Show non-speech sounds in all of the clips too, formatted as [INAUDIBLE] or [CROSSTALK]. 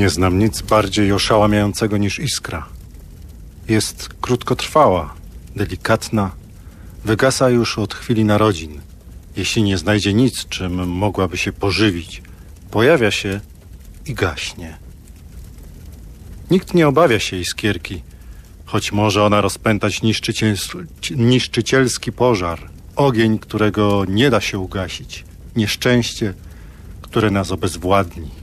Nie znam nic bardziej oszałamiającego niż iskra. Jest krótkotrwała, delikatna, wygasa już od chwili narodzin. Jeśli nie znajdzie nic, czym mogłaby się pożywić, pojawia się i gaśnie. Nikt nie obawia się iskierki, choć może ona rozpętać niszczycielski pożar, ogień, którego nie da się ugasić, nieszczęście, które nas obezwładni.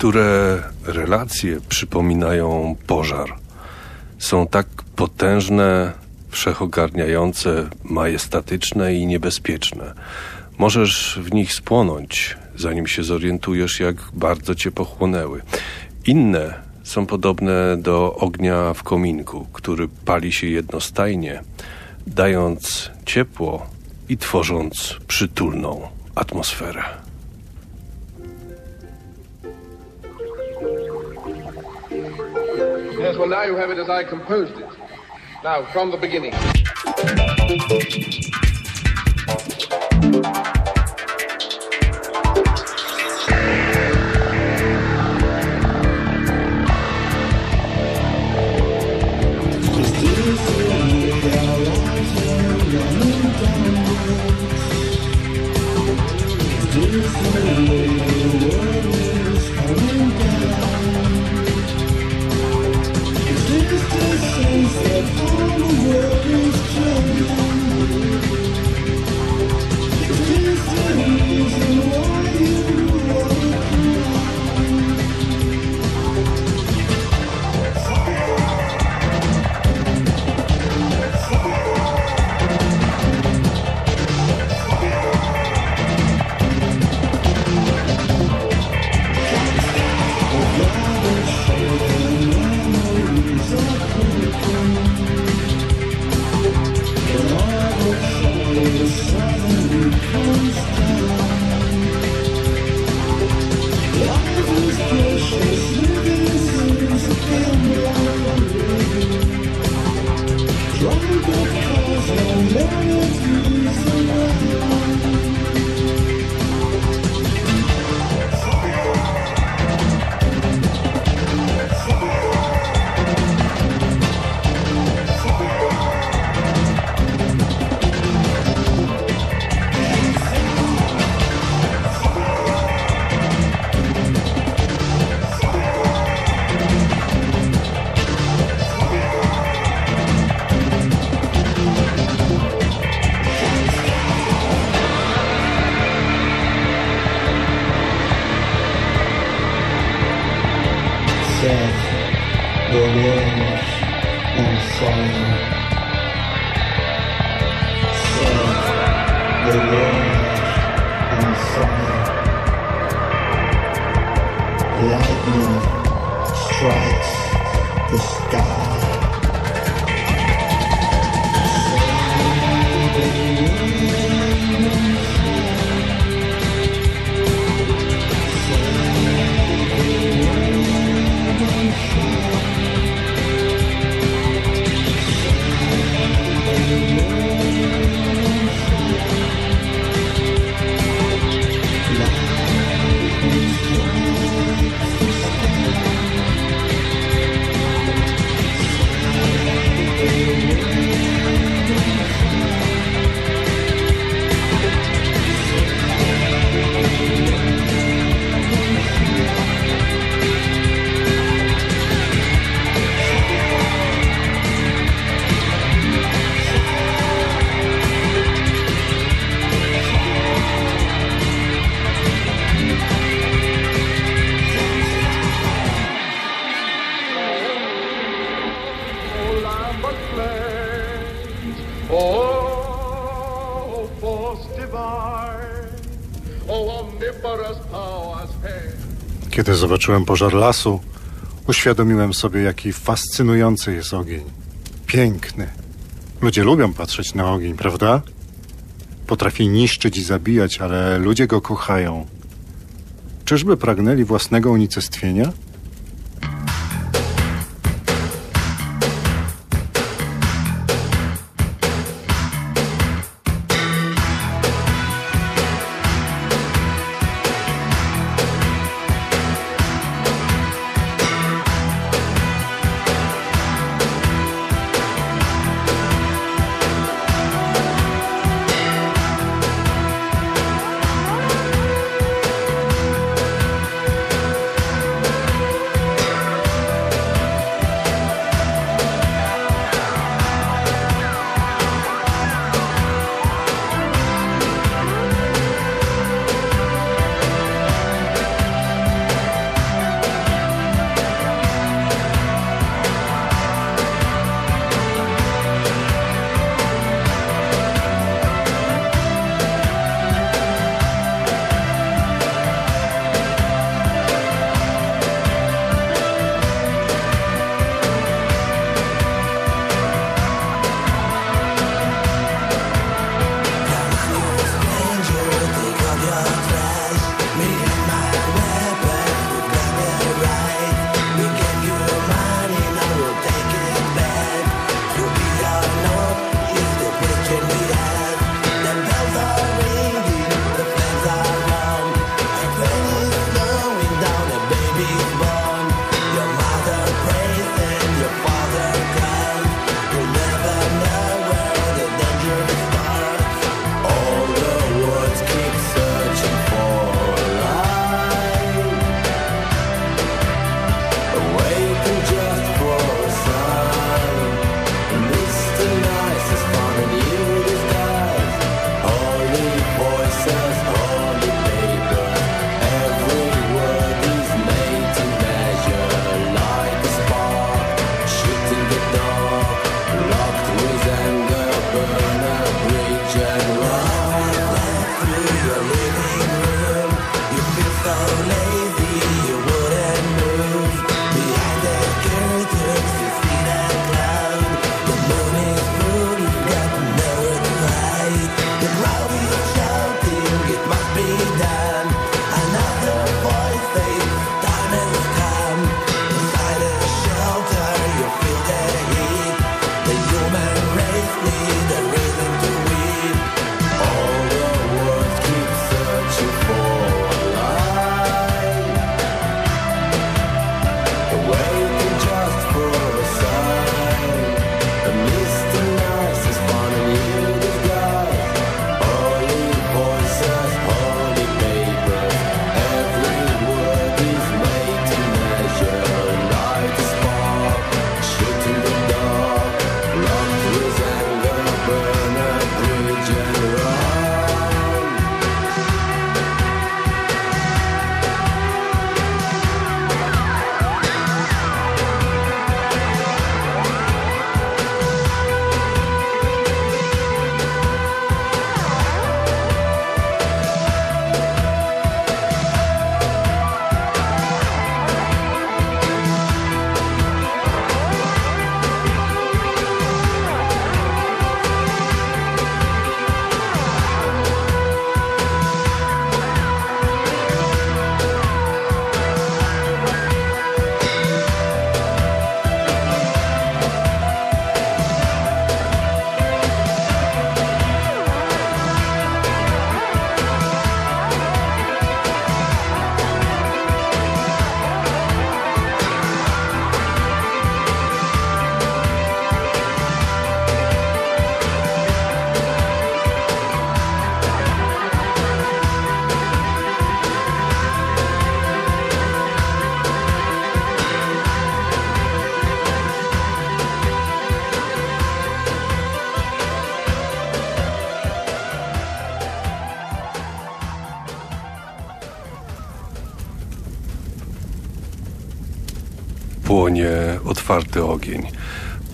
Niektóre relacje przypominają pożar. Są tak potężne, wszechogarniające, majestatyczne i niebezpieczne. Możesz w nich spłonąć, zanim się zorientujesz, jak bardzo cię pochłonęły. Inne są podobne do ognia w kominku, który pali się jednostajnie, dając ciepło i tworząc przytulną atmosferę. Yes, well, now you have it as I composed it. Now, from the beginning. Kiedy zobaczyłem pożar lasu, uświadomiłem sobie, jaki fascynujący jest ogień. Piękny. Ludzie lubią patrzeć na ogień, prawda? Potrafi niszczyć i zabijać, ale ludzie go kochają. Czyżby pragnęli własnego unicestwienia?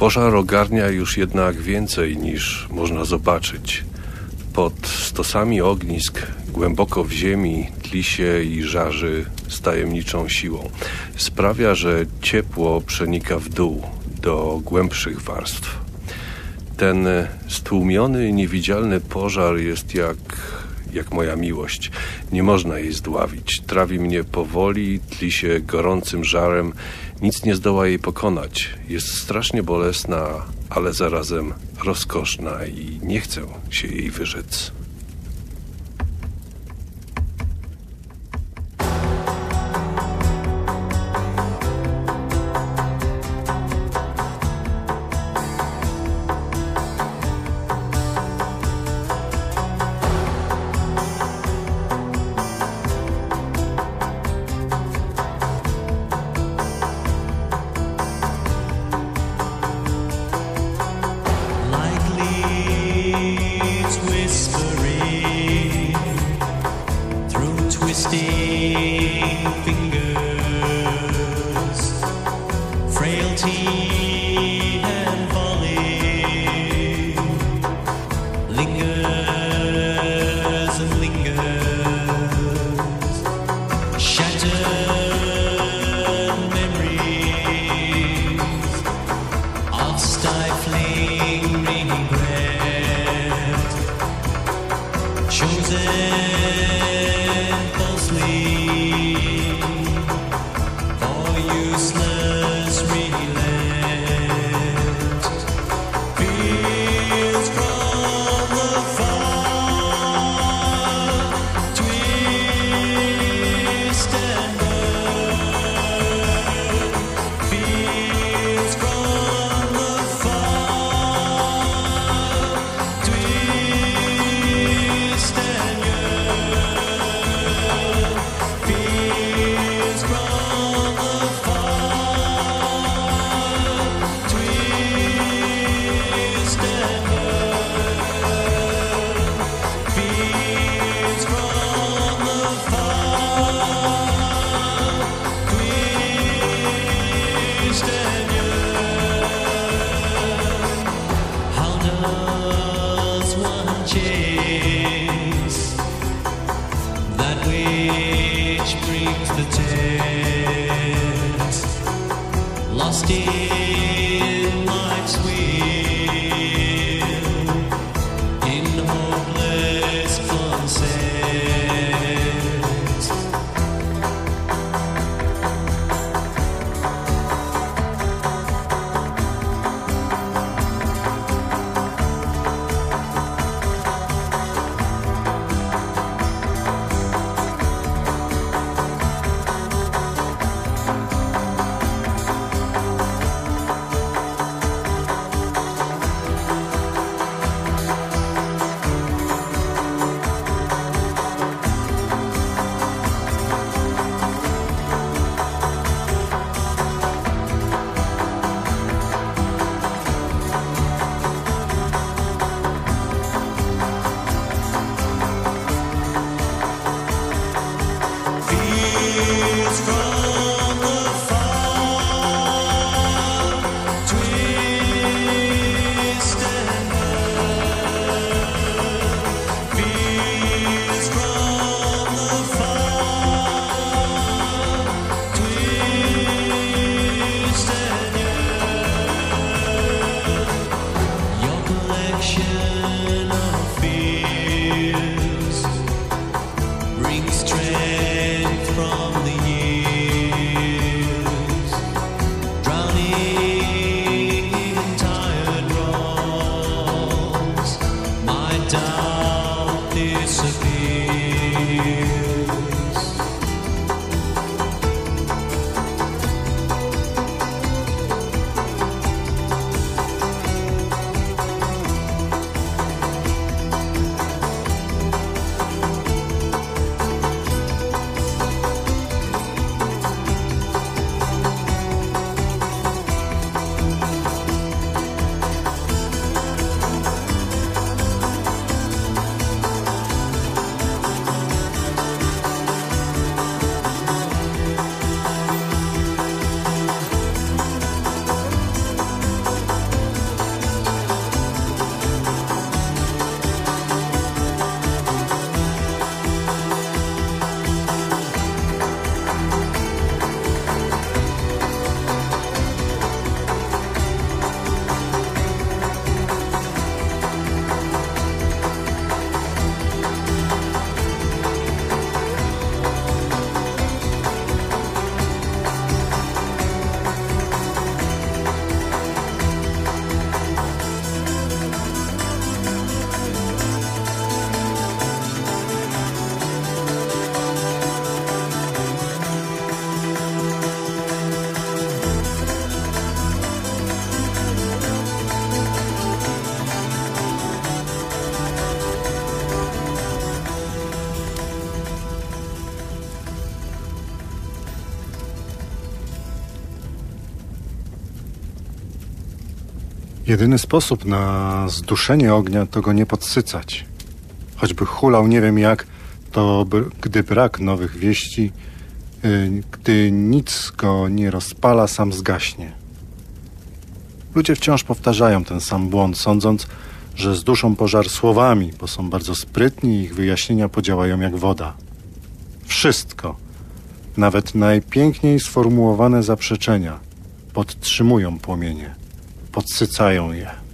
Pożar ogarnia już jednak więcej niż można zobaczyć. Pod stosami ognisk, głęboko w ziemi, tli się i żarzy z tajemniczą siłą. Sprawia, że ciepło przenika w dół, do głębszych warstw. Ten stłumiony, niewidzialny pożar jest jak, jak moja miłość. Nie można jej zdławić. Trawi mnie powoli, tli się gorącym żarem. Nic nie zdoła jej pokonać. Jest strasznie bolesna, ale zarazem rozkoszna i nie chcę się jej wyrzec. Jedyny sposób na zduszenie ognia to go nie podsycać. Choćby hulał nie wiem jak, to gdy brak nowych wieści, y, gdy nic go nie rozpala, sam zgaśnie. Ludzie wciąż powtarzają ten sam błąd, sądząc, że zduszą pożar słowami, bo są bardzo sprytni i ich wyjaśnienia podziałają jak woda. Wszystko, nawet najpiękniej sformułowane zaprzeczenia, podtrzymują płomienie, podsycają je.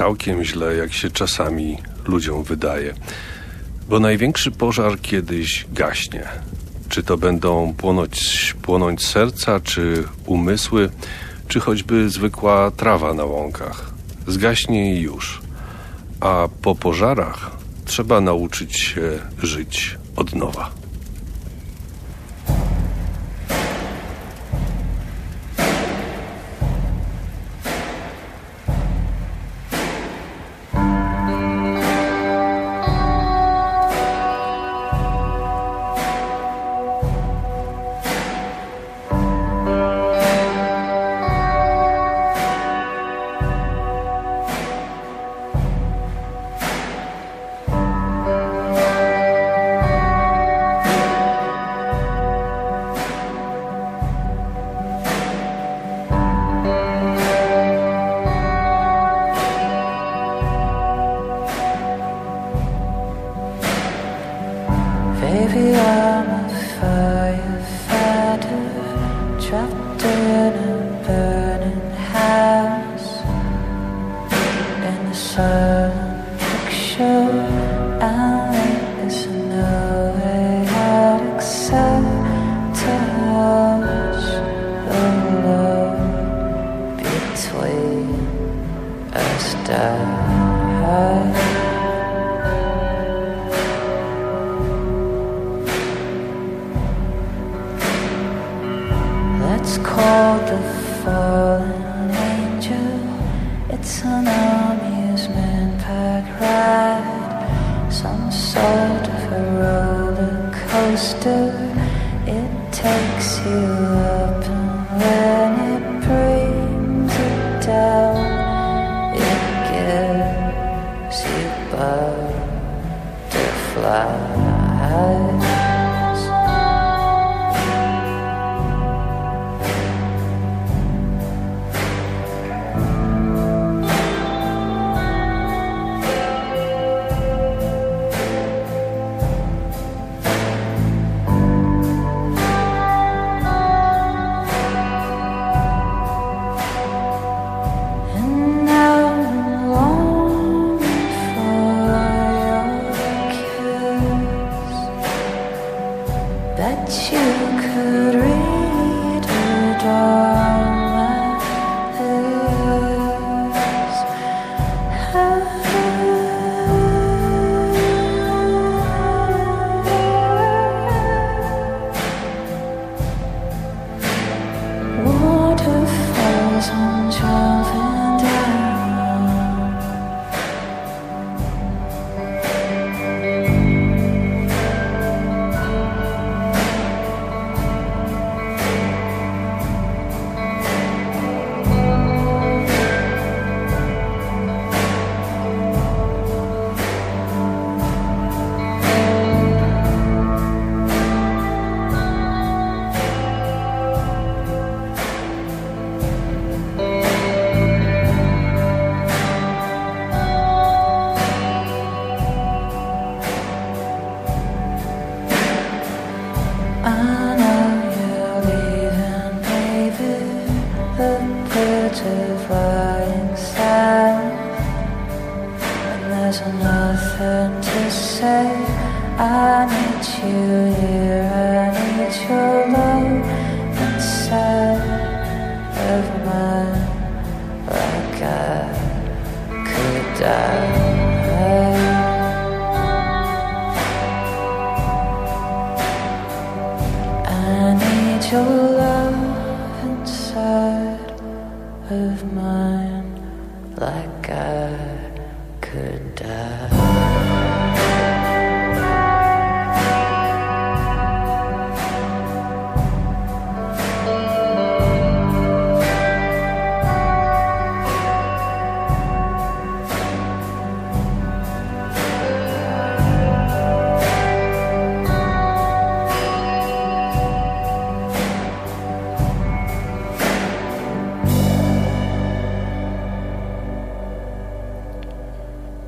Całkiem źle, jak się czasami ludziom wydaje. Bo największy pożar kiedyś gaśnie. Czy to będą płonąć, płonąć serca, czy umysły, czy choćby zwykła trawa na łąkach. Zgaśnie i już. A po pożarach trzeba nauczyć się żyć od nowa.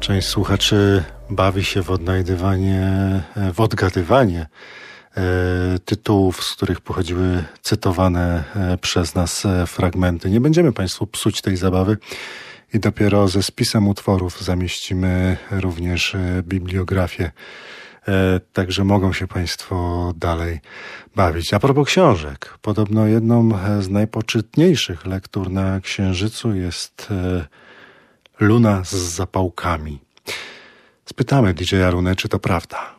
Część słuchaczy bawi się w odnajdywanie, w odgadywanie e, tytułów, z których pochodziły cytowane e, przez nas e, fragmenty. Nie będziemy Państwu psuć tej zabawy i dopiero ze spisem utworów zamieścimy również e, bibliografię. E, Także mogą się Państwo dalej bawić. A propos książek, podobno jedną e, z najpoczytniejszych lektur na Księżycu jest e, Luna z zapałkami. Spytamy DJ-a Runę, czy to prawda.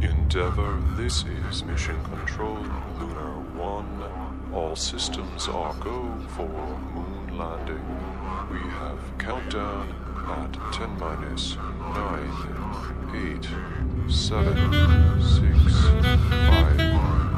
Endeavour, this is Mission Control, Lunar 1. All systems are go for moon landing. We have countdown at 10 minus 9, 8, 7, 6, 5,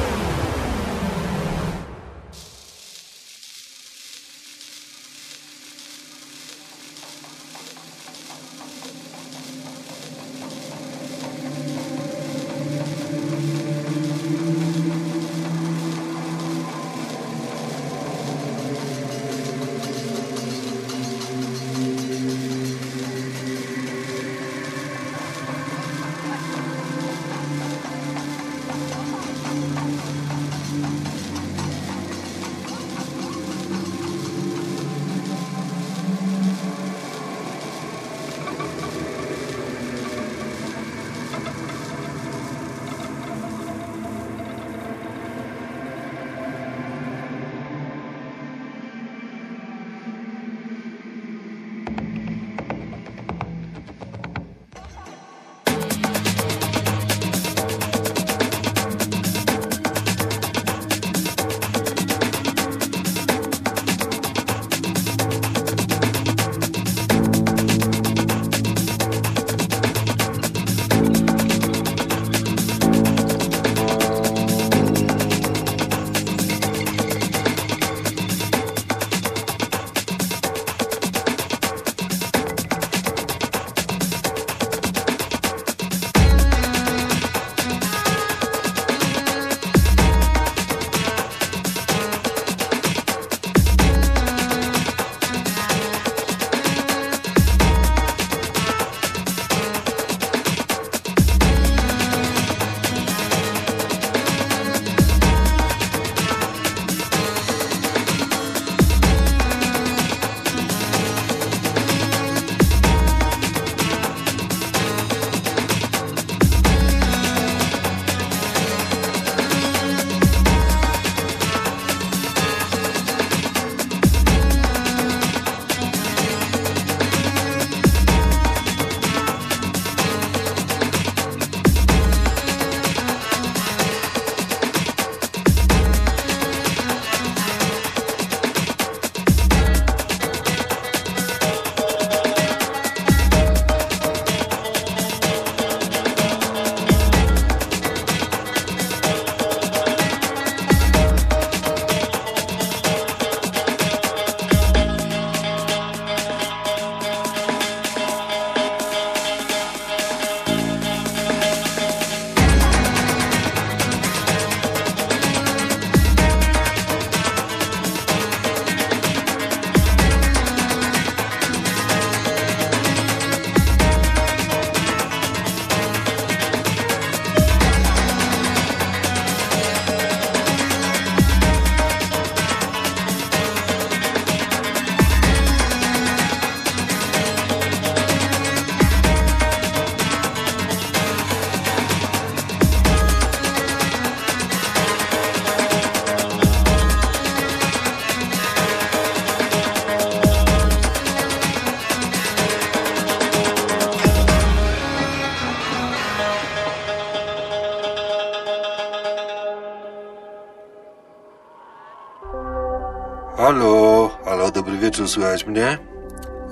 wieczór, słychać mnie?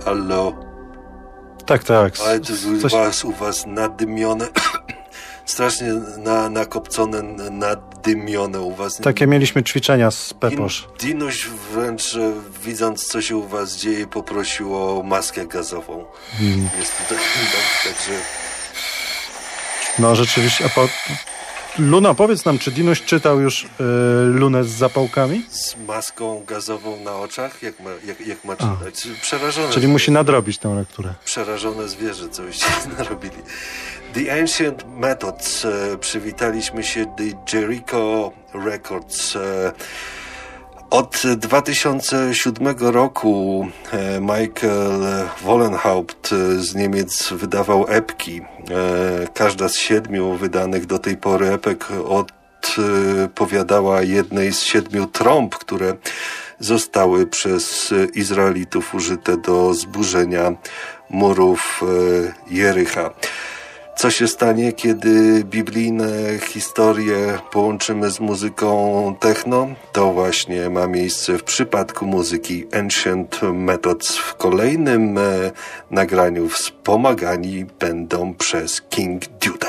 Halo, Tak, tak. ale to jest u Coś- was, u was nadymione, [COUGHS] strasznie na, nakopcone, nadymione u was. Takie mieliśmy ćwiczenia z Peposz. Din- Dinuś wręcz widząc, co się u was dzieje, poprosił o maskę gazową. Hmm. Jest tutaj, także No rzeczywiście. A po... Luna, powiedz nam, czy Dinuś czytał już y, Lunę z zapałkami? z maską gazową na oczach, jak ma, jak, jak ma czytać? Przerażone. Czyli musi nadrobić tę lekturę. przerażone zwierzę, co byście [LAUGHS] narobili. The Ancient Methods. E, przywitaliśmy się The Jericho Records. E, od 2007 roku e, Michael Wollenhaupt e, z Niemiec wydawał epki. E, Każda z siedmiu wydanych do tej pory epek odpowiadała jednej z siedmiu trąb, które zostały przez Izraelitów użyte do zburzenia murów e, Jericha. Co się stanie, kiedy biblijne historie połączymy z muzyką techno? To właśnie ma miejsce w przypadku muzyki Ancient Methods. W kolejnym e, nagraniu wspomagani będą przez King Duda.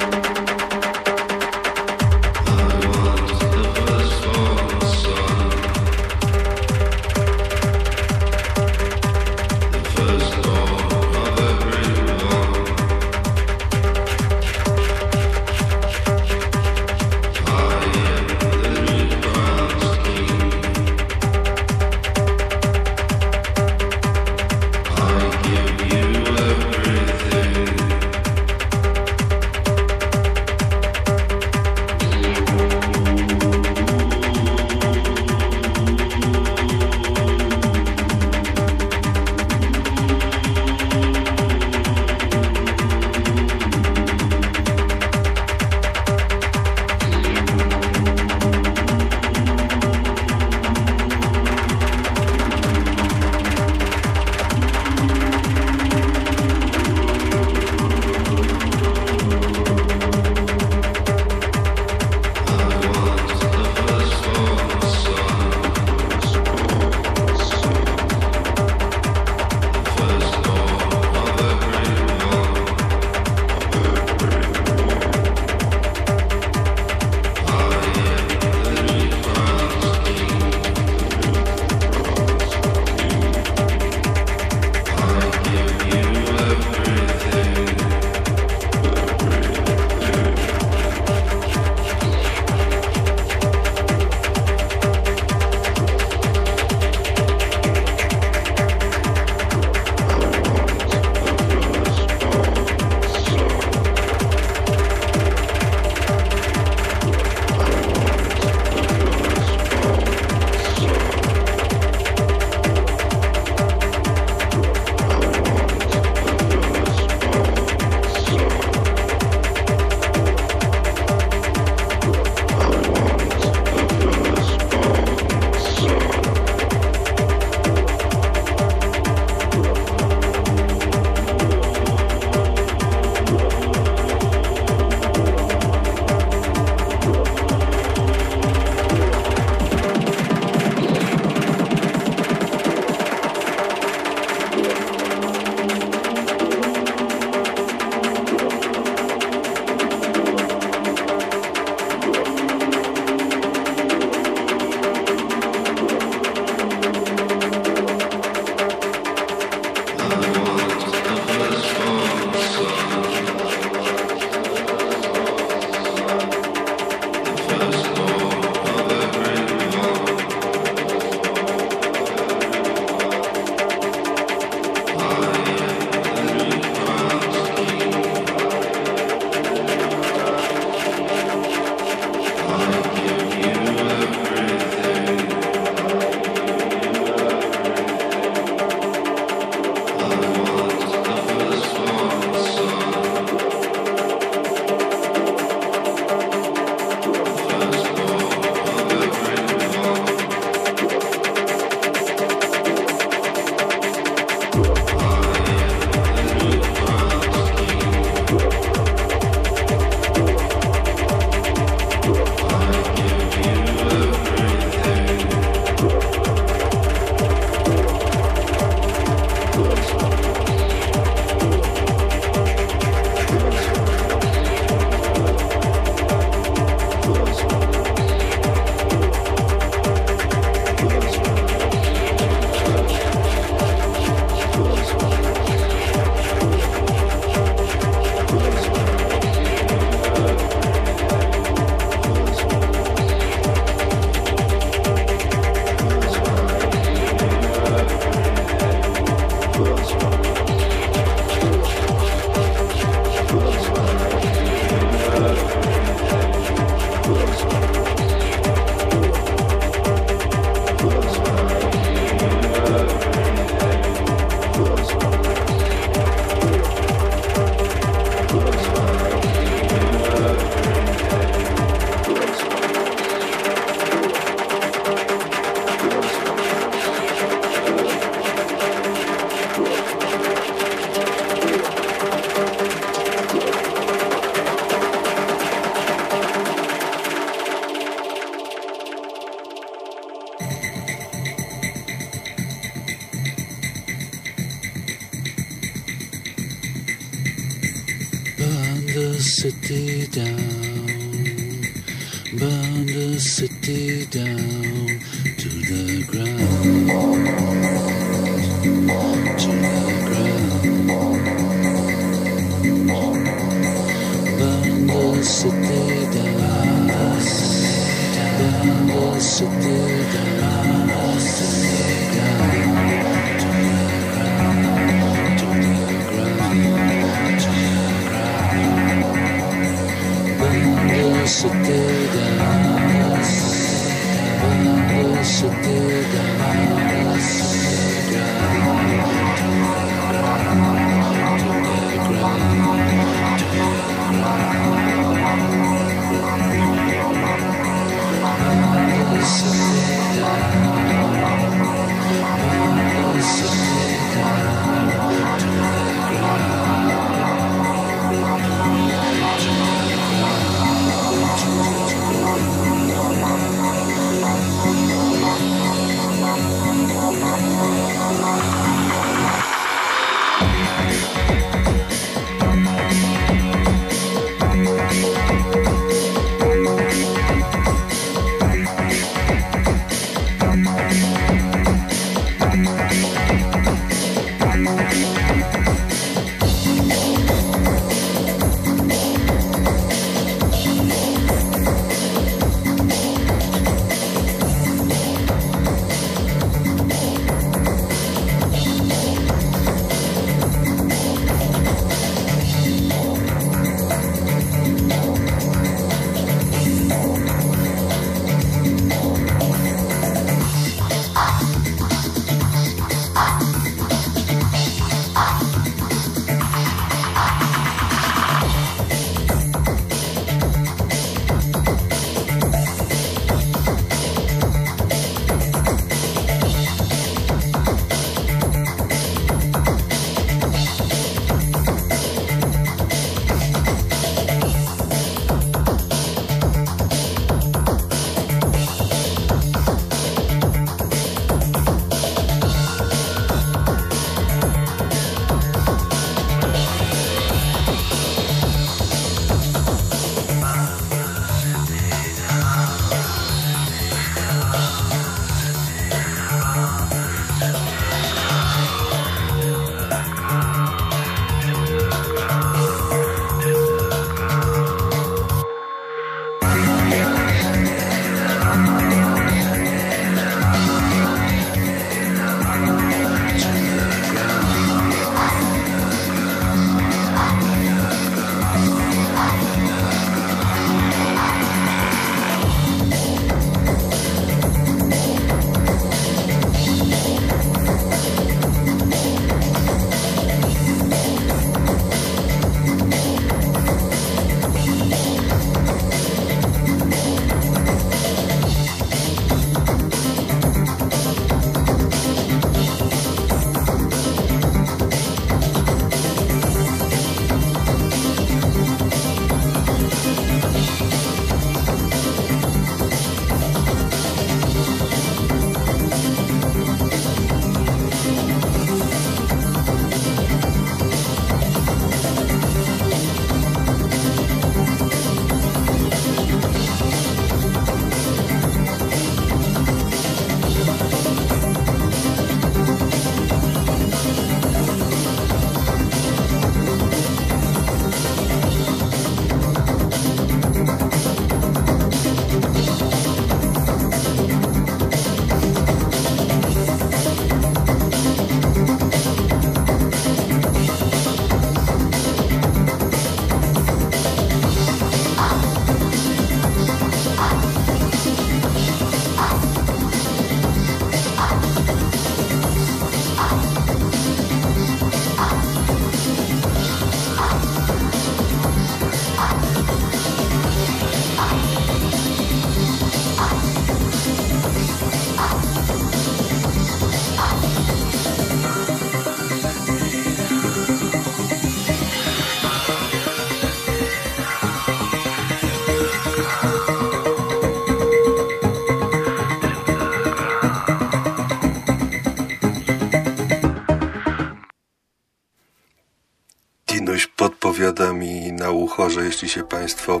Podpowiada mi na ucho, że jeśli się Państwo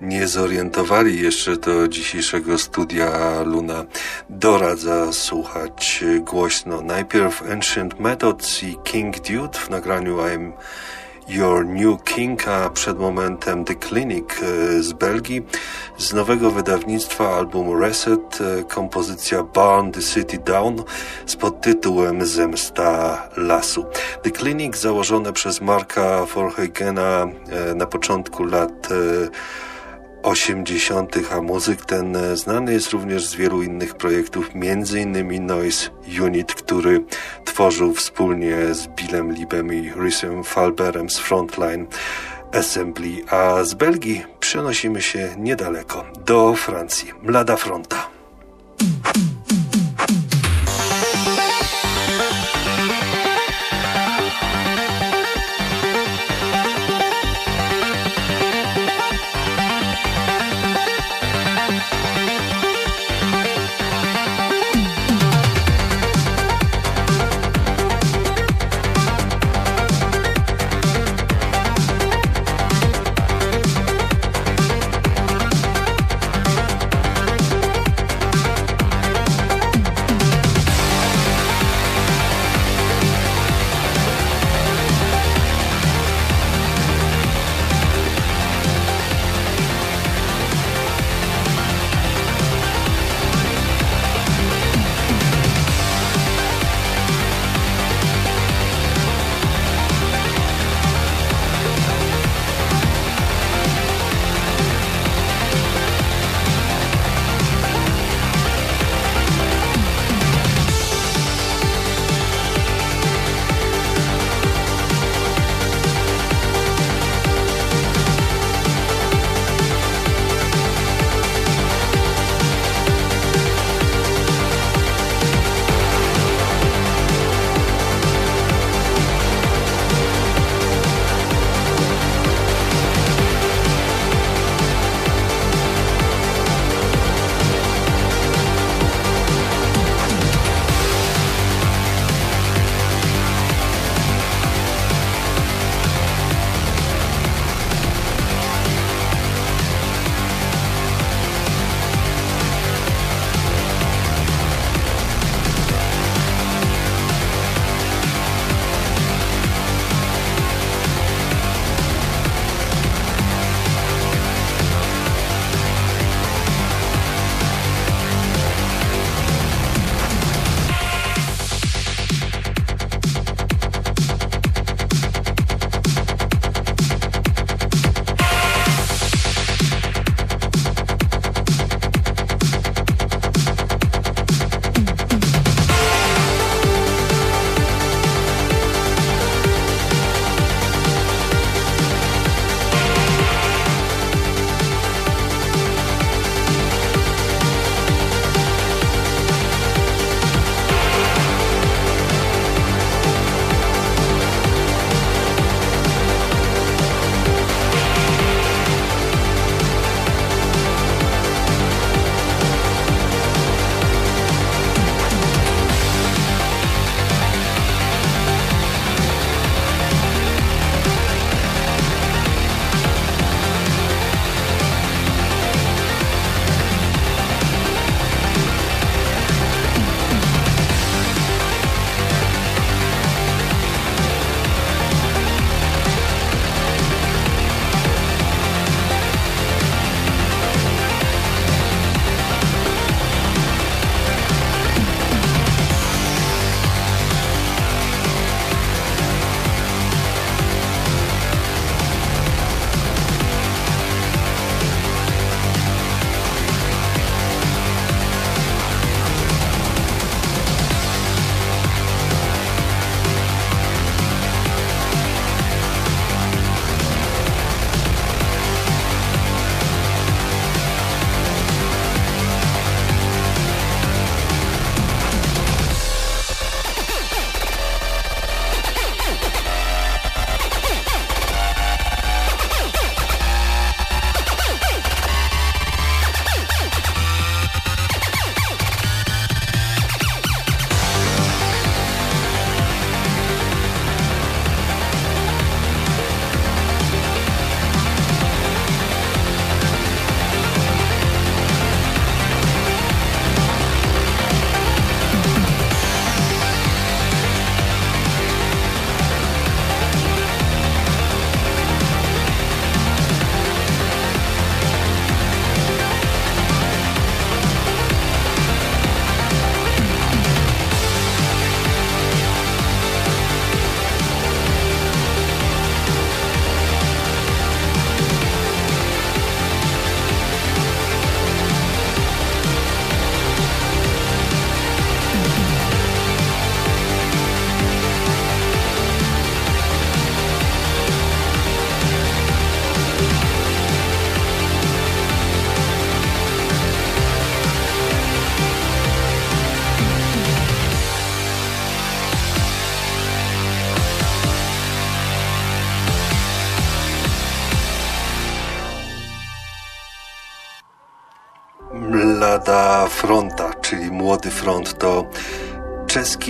nie zorientowali jeszcze do dzisiejszego studia Luna, doradza słuchać głośno. Najpierw Ancient Methods i King Dude w nagraniu I'm Your New King, a przed momentem The Clinic e, z Belgii. Z nowego wydawnictwa albumu Reset e, kompozycja Burn the City Down z podtytułem Zemsta Lasu. The Clinic założone przez Marka Forhagena e, na początku lat 80., a muzyk ten e, znany jest również z wielu innych projektów, innymi Noise Unit, który tworzył wspólnie z Billem Libem i Rysem Falberem z Frontline Assembly, a z Belgii przenosimy się niedaleko, do Francji, Mlada Fronta.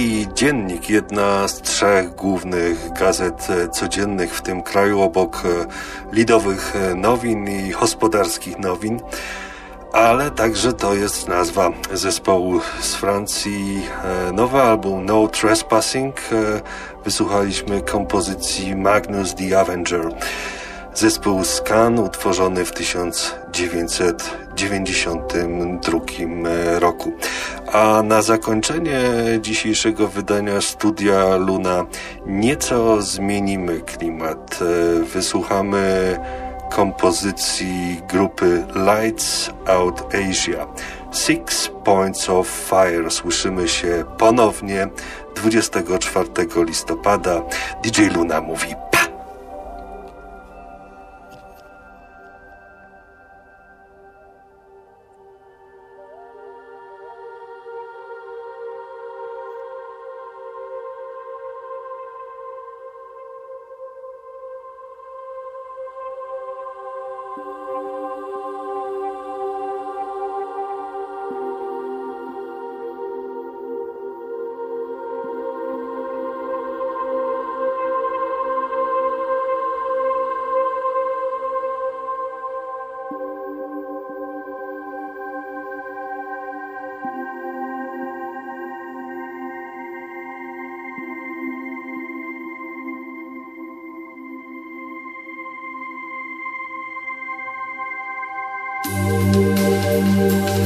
Czeski dziennik, jedna z trzech głównych gazet codziennych w tym kraju, obok e, lidowych e, nowin i gospodarskich nowin. Ale także to jest nazwa zespołu z Francji. E, Nowy album No Trespassing. Wysłuchaliśmy kompozycji Magnus the Avenger. Zespół Scan utworzony w 1992 roku. A na zakończenie dzisiejszego wydania Studia Luna nieco zmienimy klimat. E, Wysłuchamy kompozycji grupy Lights Out Asia. Six Points of Fire. Słyszymy się ponownie 24 listopada. DJ Luna mówi Música